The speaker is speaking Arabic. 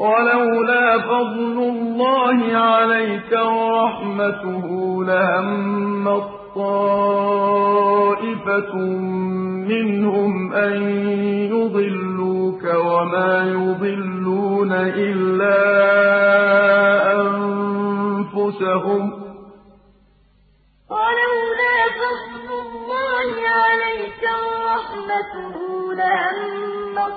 وَلَوْلَا فَضْلُ اللَّهِ عَلَيْكَ وَرَحْمَتُهُ لَهَمَّت طَّائِفَةٌ مِّنْهُمْ أَن يُضِلُّوكَ وَمَا يُضِلُّونَ إِلَّا أَنفُسَهُمْ ۖ. وَلَوْلَا فَضْلُ اللَّهِ عَلَيْكَ وَرَحْمَتُهُ لَهَمَّت